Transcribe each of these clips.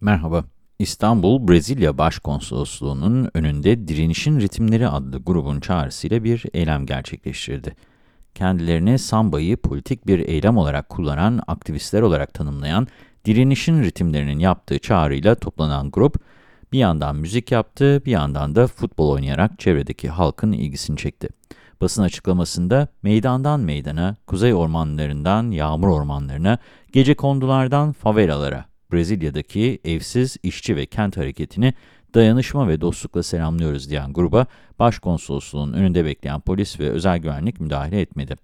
Merhaba. İstanbul, Brezilya Başkonsolosluğu'nun önünde Direnişin Ritimleri adlı grubun çağrısıyla bir eylem gerçekleştirdi. Kendilerini sambayı politik bir eylem olarak kullanan aktivistler olarak tanımlayan Direnişin Ritimlerinin yaptığı çağrıyla toplanan grup, bir yandan müzik yaptı, bir yandan da futbol oynayarak çevredeki halkın ilgisini çekti. Basın açıklamasında meydandan meydana, kuzey ormanlarından yağmur ormanlarına, gece kondulardan favelalara, Brezilya'daki evsiz işçi ve kent hareketini dayanışma ve dostlukla selamlıyoruz diyen gruba başkonsolosluğun önünde bekleyen polis ve özel güvenlik müdahale etmedi.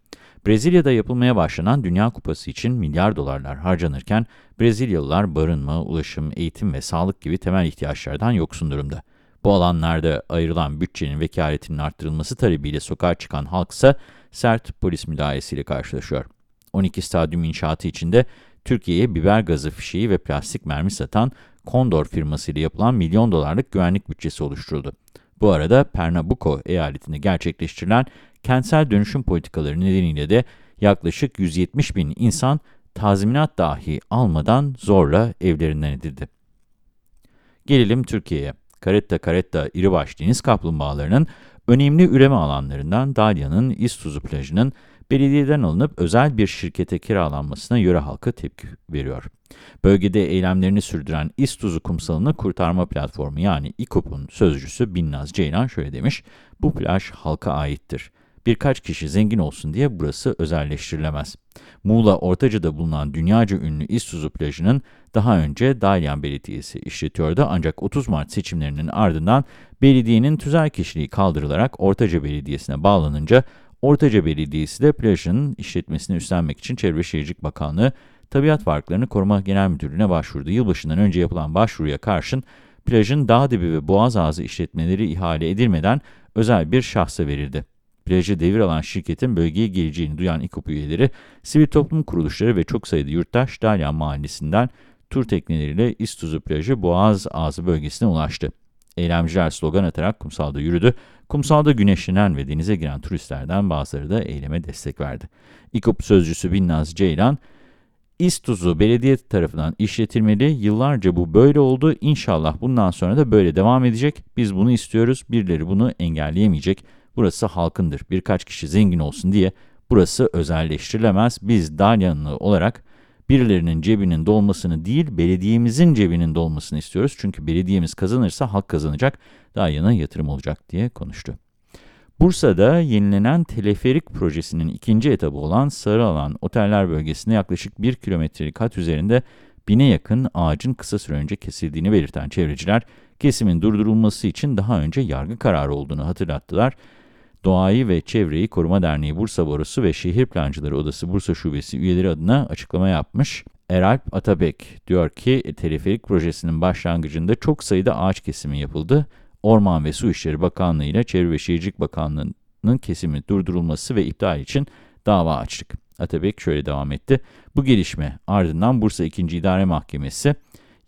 Brezilya'da yapılmaya başlanan Dünya Kupası için milyar dolarlar harcanırken Brezilyalılar barınma, ulaşım, eğitim ve sağlık gibi temel ihtiyaçlardan yoksun durumda. Bu alanlarda ayrılan bütçenin vekaletinin arttırılması talebiyle sokağa çıkan halksa sert polis müdahalesiyle karşılaşıyor. 12 stadyum inşaatı içinde Türkiye'ye biber gazı fişeği ve plastik mermi satan Kondor firmasıyla yapılan milyon dolarlık güvenlik bütçesi oluşturuldu. Bu arada Pernambuco eyaletinde gerçekleştirilen kentsel dönüşüm politikaları nedeniyle de yaklaşık 170 bin insan tazminat dahi almadan zorla evlerinden edildi. Gelelim Türkiye'ye. Karetta Karetta iribaş deniz kaplumbağalarının önemli üreme alanlarından Dalya'nın İstuzu plajının belediyeden alınıp özel bir şirkete kiralanmasına yöre halkı tepki veriyor. Bölgede eylemlerini sürdüren İstuzu Kumsalı'nı kurtarma platformu yani İKOP'un sözcüsü Binnaz Ceylan şöyle demiş, bu plaj halka aittir. Birkaç kişi zengin olsun diye burası özelleştirilemez. Muğla Ortaca'da bulunan dünyaca ünlü İstuzu plajının daha önce Dalyan Belediyesi işletiyordu ancak 30 Mart seçimlerinin ardından belediyenin tüzel kişiliği kaldırılarak Ortaca Belediyesi'ne bağlanınca Ortaca Belediyesi de plajın işletmesini üstlenmek için Çevre Şehircilik Bakanlığı Tabiat Varlıklarını Koruma Genel Müdürlüğü'ne başvurdu. Yılbaşından önce yapılan başvuruya karşın plajın dağ dibi ve boğaz ağzı işletmeleri ihale edilmeden özel bir şahsa verildi. Plajı devir alan şirketin bölgeye geleceğini duyan İKOP üyeleri, sivil toplum kuruluşları ve çok sayıda yurttaş Dalyan Mahallesi'nden tur tekneleriyle İstuzu plajı Boğaz Ağzı bölgesine ulaştı. Eylemciler slogan atarak kumsalda yürüdü. Kumsalda güneşlenen ve denize giren turistlerden bazıları da eyleme destek verdi. İKOP sözcüsü Binnaz Ceylan, İstuzu belediye tarafından işletilmeli, yıllarca bu böyle oldu, İnşallah bundan sonra da böyle devam edecek. Biz bunu istiyoruz, birileri bunu engelleyemeyecek. Burası halkındır, birkaç kişi zengin olsun diye burası özelleştirilemez. Biz Dalyanlı olarak birilerinin cebinin dolmasını değil, belediyemizin cebinin dolmasını istiyoruz. Çünkü belediyemiz kazanırsa halk kazanacak, daha yana yatırım olacak diye konuştu. Bursa'da yenilenen teleferik projesinin ikinci etabı olan Sarıalan Oteller bölgesinde yaklaşık 1 kilometrelik hat üzerinde bine yakın ağacın kısa süre önce kesildiğini belirten çevreciler, kesimin durdurulması için daha önce yargı kararı olduğunu hatırlattılar. Doğayı ve Çevreyi Koruma Derneği Bursa Borusu ve Şehir Plancıları Odası Bursa Şubesi üyeleri adına açıklama yapmış. Eralp Atabek diyor ki teleferik projesinin başlangıcında çok sayıda ağaç kesimi yapıldı. Orman ve Su İşleri Bakanlığı ile Çevre ve Şehircilik Bakanlığı'nın kesimi durdurulması ve iptal için dava açtık. Atabek şöyle devam etti. Bu gelişme ardından Bursa 2. İdare Mahkemesi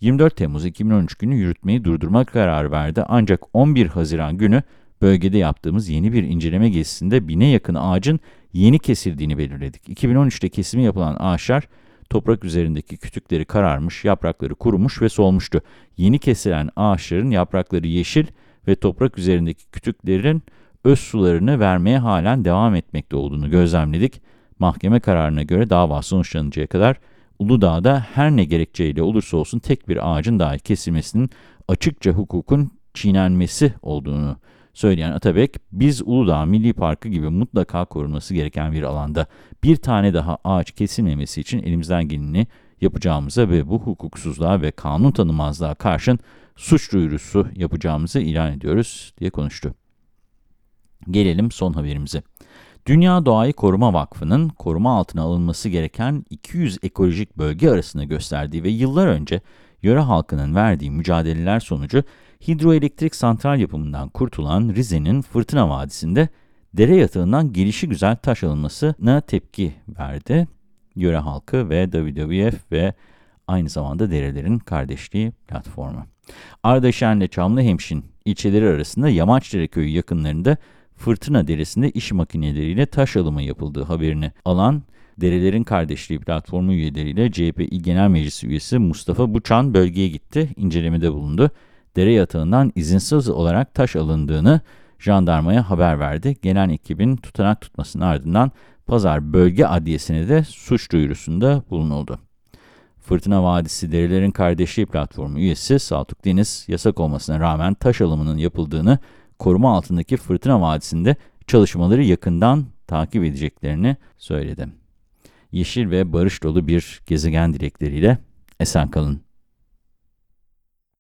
24 Temmuz 2013 günü yürütmeyi durdurma kararı verdi. Ancak 11 Haziran günü bölgede yaptığımız yeni bir inceleme gezisinde bine yakın ağacın yeni kesildiğini belirledik. 2013'te kesimi yapılan ağaçlar toprak üzerindeki kütükleri kararmış, yaprakları kurumuş ve solmuştu. Yeni kesilen ağaçların yaprakları yeşil ve toprak üzerindeki kütüklerin öz sularını vermeye halen devam etmekte olduğunu gözlemledik. Mahkeme kararına göre dava sonuçlanıncaya kadar Uludağ'da her ne gerekçeyle olursa olsun tek bir ağacın dahi kesilmesinin açıkça hukukun çiğnenmesi olduğunu söyleyen Atabek, biz Uludağ Milli Parkı gibi mutlaka korunması gereken bir alanda bir tane daha ağaç kesilmemesi için elimizden geleni yapacağımıza ve bu hukuksuzluğa ve kanun tanımazlığa karşın suç duyurusu yapacağımızı ilan ediyoruz diye konuştu. Gelelim son haberimize. Dünya Doğayı Koruma Vakfı'nın koruma altına alınması gereken 200 ekolojik bölge arasında gösterdiği ve yıllar önce yöre halkının verdiği mücadeleler sonucu hidroelektrik santral yapımından kurtulan Rize'nin Fırtına Vadisi'nde dere yatağından gelişi güzel taş alınmasına tepki verdi. Yöre halkı ve WWF ve aynı zamanda Derelerin Kardeşliği platformu. Ardaşen ile Çamlıhemşin ilçeleri arasında Yamaçdere köyü yakınlarında Fırtına Deresi'nde iş makineleriyle taş alımı yapıldığı haberini alan Derelerin Kardeşliği platformu üyeleriyle CHP İl Genel Meclisi üyesi Mustafa Buçan bölgeye gitti, incelemede bulundu. Dere yatağından izinsiz olarak taş alındığını jandarmaya haber verdi. Gelen ekibin tutanak tutmasının ardından Pazar Bölge Adliyesi'ne de suç duyurusunda bulunuldu. Fırtına Vadisi Derilerin Kardeşliği platformu üyesi Saltuk Deniz, yasak olmasına rağmen taş alımının yapıldığını, koruma altındaki Fırtına Vadisi'nde çalışmaları yakından takip edeceklerini söyledi. Yeşil ve barış dolu bir gezegen dilekleriyle esen kalın.